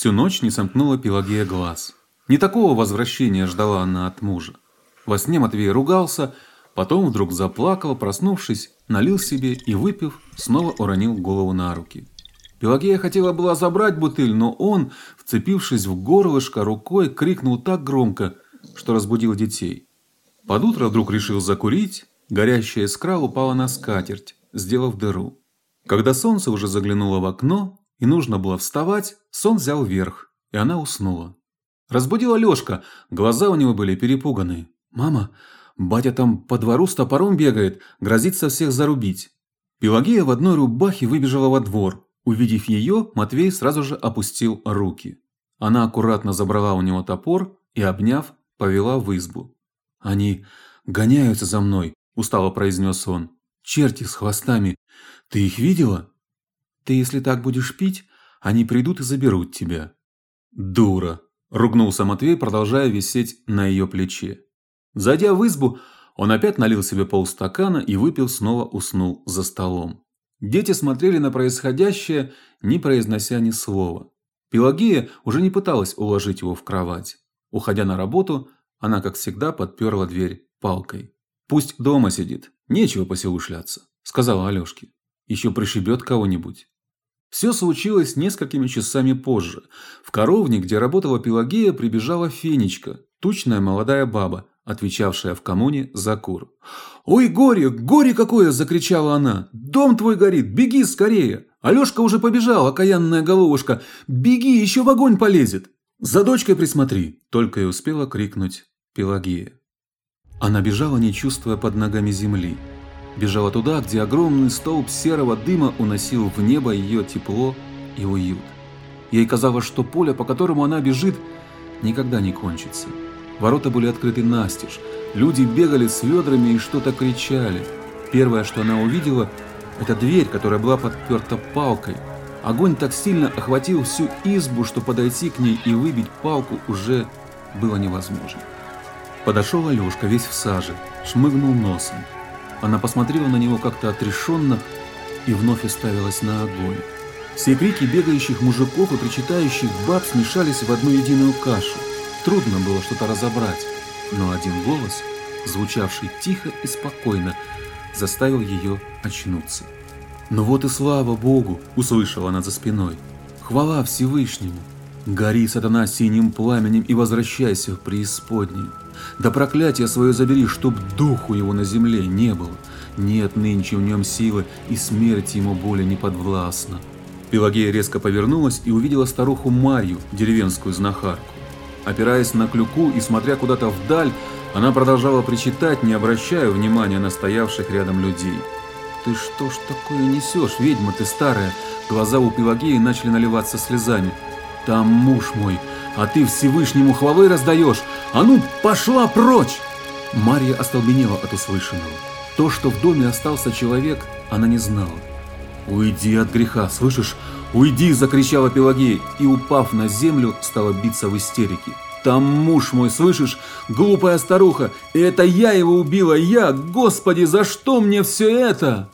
Всю ночь не сомкнула Пелагея глаз. Не такого возвращения ждала она от мужа. Во сне Матвей ругался, потом вдруг заплакал, проснувшись, налил себе и, выпив, снова уронил голову на руки. Пелагея хотела была забрать бутыль, но он, вцепившись в горлышко рукой, крикнул так громко, что разбудил детей. Под утро вдруг решил закурить, горящая искра упала на скатерть, сделав дыру. Когда солнце уже заглянуло в окно и нужно было вставать, сон взял верх, и она уснула. Разбудила Лёшка, глаза у него были перепуганные. «Мама, батя там по двору с топором бегает, грозится всех зарубить». Пелагея в одной рубахе выбежала во двор. Увидев ее, Матвей сразу же опустил руки. Она аккуратно забрала у него топор и, обняв, повела в избу. «Они гоняются за мной», – устало произнес он. «Черти с хвостами. Ты их видела?» «Ты если так будешь пить, они придут и заберут тебя». «Дура», Ругнулся Матвей, продолжая висеть на ее плече. Зайдя в избу, он опять налил себе полстакана и выпил, снова уснул за столом. Дети смотрели на происходящее, не произнося ни слова. Пелагея уже не пыталась уложить его в кровать. Уходя на работу, она, как всегда, подперла дверь палкой. «Пусть дома сидит, нечего по селу шляться», – сказала Алешке. «Еще пришибет кого-нибудь». Все случилось несколькими часами позже. В коровне, где работала Пелагея, прибежала Фенечка, тучная молодая баба, отвечавшая в коммуне за кур. «Ой, горе, горе какое!» – закричала она. «Дом твой горит, беги скорее! Алешка уже побежал, окаянная головушка! Беги, еще в огонь полезет!» «За дочкой присмотри!» – только и успела крикнуть Пелагея. Она бежала, не чувствуя под ногами земли. Бежала туда, где огромный столб серого дыма уносил в небо ее тепло и уют. Ей казалось, что поле, по которому она бежит, никогда не кончится. Ворота были открыты настежь, люди бегали с ведрами и что-то кричали. Первое, что она увидела, это дверь, которая была подперта палкой. Огонь так сильно охватил всю избу, что подойти к ней и выбить палку уже было невозможно. Подошел Алешка весь в саже, шмыгнул носом. Она посмотрела на него как-то отрешенно и вновь уставилась на огонь. Все крики бегающих мужиков и причитающих баб смешались в одну единую кашу. Трудно было что-то разобрать, но один голос, звучавший тихо и спокойно, заставил ее очнуться. «Ну вот и слава Богу!» – услышала она за спиной. «Хвала Всевышнему! Гори, сатана, синим пламенем и возвращайся в преисподнюю!» Да проклятие свое забери, чтоб духу его на земле не было. Нет нынче в нем силы, и смерть ему более не подвластна. Пелагея резко повернулась и увидела старуху Марью, деревенскую знахарку. Опираясь на клюку и смотря куда-то вдаль, она продолжала причитать, не обращая внимания на стоявших рядом людей. «Ты что ж такое несешь, ведьма ты старая?» Глаза у Пелагеи начали наливаться слезами. «Там муж мой, а ты Всевышнему хвалы раздаешь. А ну, пошла прочь!» Марья остолбенела от услышанного. То, что в доме остался человек, она не знала. «Уйди от греха, слышишь? Уйди!» – закричала Пелагея и, упав на землю, стала биться в истерике. «Там муж мой, слышишь? Глупая старуха! И это я его убила, я! Господи, за что мне все это?»